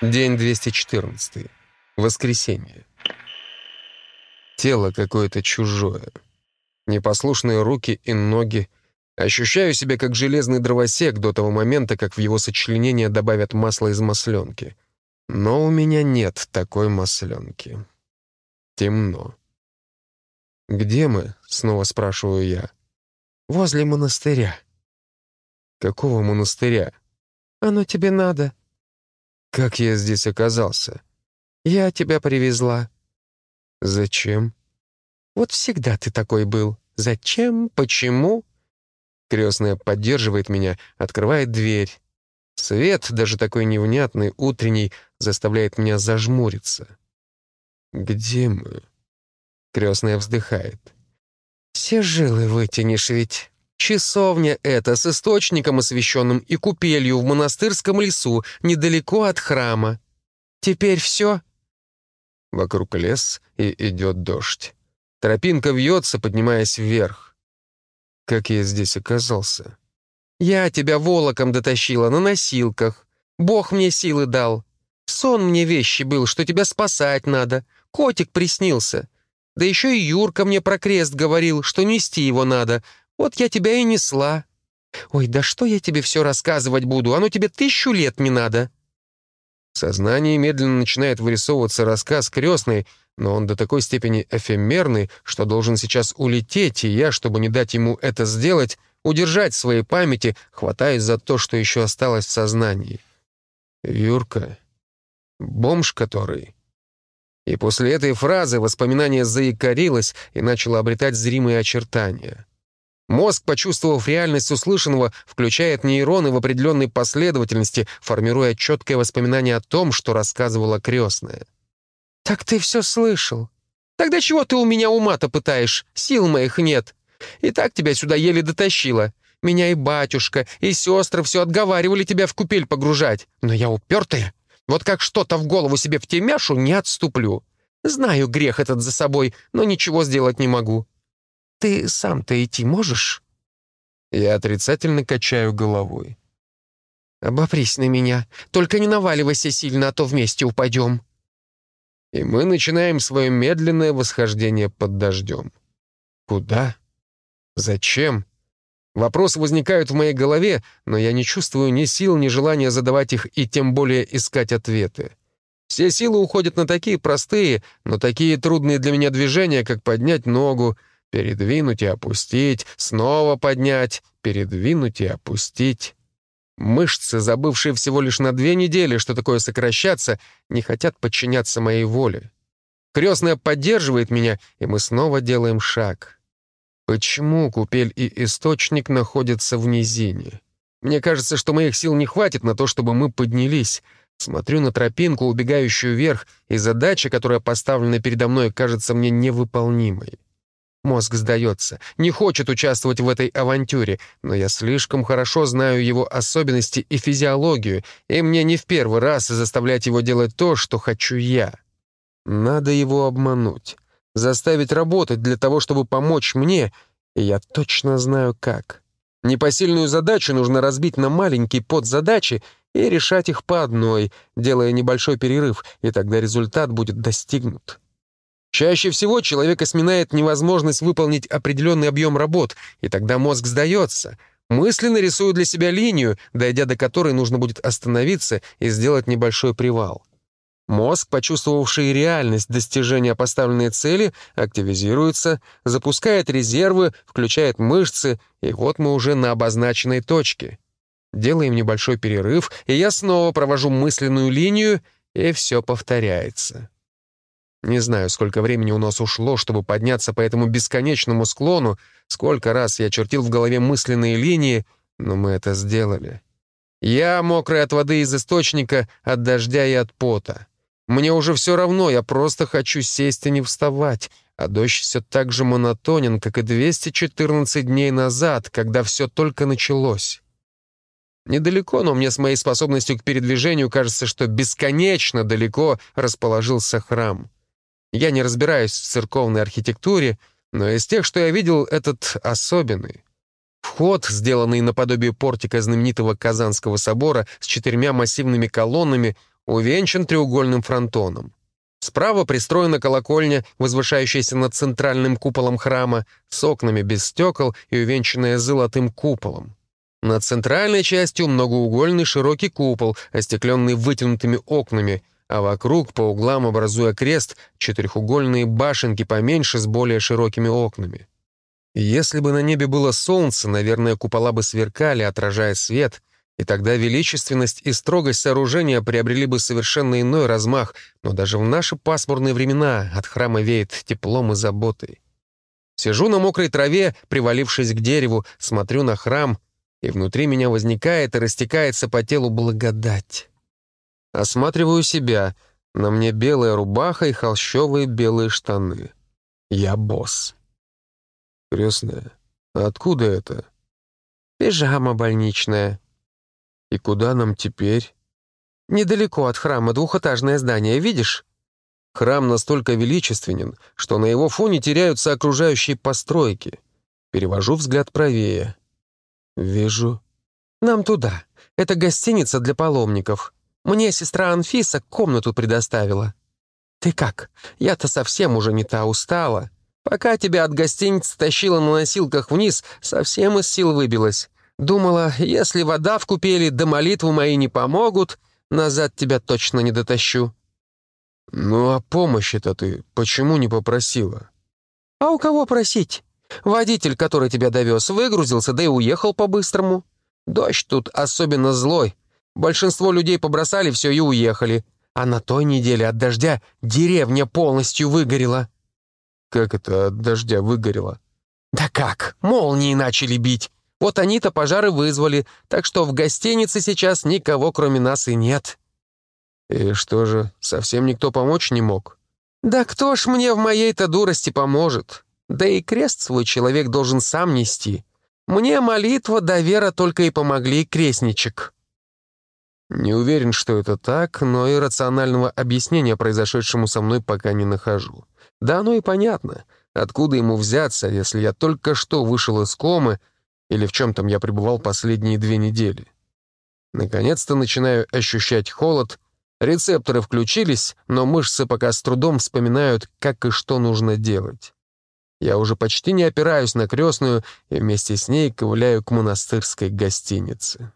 День 214. Воскресенье. Тело какое-то чужое. Непослушные руки и ноги. Ощущаю себя как железный дровосек до того момента, как в его сочленение добавят масло из масленки. Но у меня нет такой масленки. Темно. «Где мы?» — снова спрашиваю я. «Возле монастыря». «Какого монастыря?» «Оно тебе надо». «Как я здесь оказался?» «Я тебя привезла». «Зачем?» «Вот всегда ты такой был. Зачем? Почему?» Крестная поддерживает меня, открывает дверь. Свет, даже такой невнятный, утренний, заставляет меня зажмуриться. «Где мы?» Крестная вздыхает. «Все жилы вытянешь ведь. Часовня эта с источником освященным и купелью в монастырском лесу, недалеко от храма. Теперь все?» Вокруг лес, и идет дождь. Тропинка вьется, поднимаясь вверх. Как я здесь оказался? «Я тебя волоком дотащила на носилках. Бог мне силы дал. Сон мне вещи был, что тебя спасать надо. Котик приснился. Да еще и Юрка мне про крест говорил, что нести его надо. Вот я тебя и несла. Ой, да что я тебе все рассказывать буду? Оно тебе тысячу лет не надо». В сознании медленно начинает вырисовываться рассказ крестной, но он до такой степени эфемерный, что должен сейчас улететь, и я, чтобы не дать ему это сделать, удержать в своей памяти, хватаясь за то, что еще осталось в сознании. Юрка. Бомж который. И после этой фразы воспоминание заикарилось и начало обретать зримые очертания. Мозг, почувствовав реальность услышанного, включает нейроны в определенной последовательности, формируя четкое воспоминание о том, что рассказывала крестная. «Так ты все слышал. Тогда чего ты у меня ума-то пытаешь? Сил моих нет. И так тебя сюда еле дотащила. Меня и батюшка, и сестры все отговаривали тебя в купель погружать. Но я упертая. Вот как что-то в голову себе втемяшу, не отступлю. Знаю грех этот за собой, но ничего сделать не могу. Ты сам-то идти можешь?» Я отрицательно качаю головой. «Обопрись на меня. Только не наваливайся сильно, а то вместе упадем» и мы начинаем свое медленное восхождение под дождем. Куда? Зачем? Вопросы возникают в моей голове, но я не чувствую ни сил, ни желания задавать их и тем более искать ответы. Все силы уходят на такие простые, но такие трудные для меня движения, как поднять ногу, передвинуть и опустить, снова поднять, передвинуть и опустить. Мышцы, забывшие всего лишь на две недели, что такое сокращаться, не хотят подчиняться моей воле. Крестная поддерживает меня, и мы снова делаем шаг. Почему купель и источник находятся в низине? Мне кажется, что моих сил не хватит на то, чтобы мы поднялись. Смотрю на тропинку, убегающую вверх, и задача, которая поставлена передо мной, кажется мне невыполнимой. Мозг сдается, не хочет участвовать в этой авантюре, но я слишком хорошо знаю его особенности и физиологию, и мне не в первый раз заставлять его делать то, что хочу я. Надо его обмануть, заставить работать для того, чтобы помочь мне, и я точно знаю как. Непосильную задачу нужно разбить на маленькие подзадачи и решать их по одной, делая небольшой перерыв, и тогда результат будет достигнут. Чаще всего человека сминает невозможность выполнить определенный объем работ, и тогда мозг сдается. Мысленно рисую для себя линию, дойдя до которой нужно будет остановиться и сделать небольшой привал. Мозг, почувствовавший реальность достижения поставленной цели, активизируется, запускает резервы, включает мышцы, и вот мы уже на обозначенной точке. Делаем небольшой перерыв, и я снова провожу мысленную линию, и все повторяется. Не знаю, сколько времени у нас ушло, чтобы подняться по этому бесконечному склону, сколько раз я чертил в голове мысленные линии, но мы это сделали. Я мокрый от воды из источника, от дождя и от пота. Мне уже все равно, я просто хочу сесть и не вставать, а дождь все так же монотонен, как и 214 дней назад, когда все только началось. Недалеко, но мне с моей способностью к передвижению кажется, что бесконечно далеко расположился храм. Я не разбираюсь в церковной архитектуре, но из тех, что я видел, этот особенный. Вход, сделанный наподобие портика знаменитого Казанского собора с четырьмя массивными колоннами, увенчан треугольным фронтоном. Справа пристроена колокольня, возвышающаяся над центральным куполом храма, с окнами без стекол и увенчанная золотым куполом. Над центральной частью многоугольный широкий купол, остекленный вытянутыми окнами, а вокруг, по углам образуя крест, четырехугольные башенки поменьше с более широкими окнами. Если бы на небе было солнце, наверное, купола бы сверкали, отражая свет, и тогда величественность и строгость сооружения приобрели бы совершенно иной размах, но даже в наши пасмурные времена от храма веет теплом и заботой. Сижу на мокрой траве, привалившись к дереву, смотрю на храм, и внутри меня возникает и растекается по телу благодать. Осматриваю себя. На мне белая рубаха и холщовые белые штаны. Я босс. Крестная, откуда это? Пижама больничная. И куда нам теперь? Недалеко от храма двухэтажное здание, видишь? Храм настолько величественен, что на его фоне теряются окружающие постройки. Перевожу взгляд правее. Вижу. Нам туда. Это гостиница для паломников. Мне сестра Анфиса комнату предоставила. Ты как? Я-то совсем уже не та устала. Пока тебя от гостиницы тащила на носилках вниз, совсем из сил выбилась. Думала, если вода в купели да молитвы мои не помогут, назад тебя точно не дотащу». «Ну а помощи-то ты почему не попросила?» «А у кого просить? Водитель, который тебя довез, выгрузился, да и уехал по-быстрому. Дождь тут особенно злой. Большинство людей побросали все и уехали. А на той неделе от дождя деревня полностью выгорела». «Как это от дождя выгорело?» «Да как? Молнии начали бить. Вот они-то пожары вызвали, так что в гостинице сейчас никого, кроме нас, и нет». «И что же, совсем никто помочь не мог?» «Да кто ж мне в моей-то дурости поможет? Да и крест свой человек должен сам нести. Мне молитва да вера только и помогли, крестничек». Не уверен, что это так, но и рационального объяснения произошедшему со мной пока не нахожу. Да оно и понятно. Откуда ему взяться, если я только что вышел из комы, или в чем там я пребывал последние две недели. Наконец-то начинаю ощущать холод, рецепторы включились, но мышцы пока с трудом вспоминают, как и что нужно делать. Я уже почти не опираюсь на крестную и вместе с ней ковыляю к монастырской гостинице.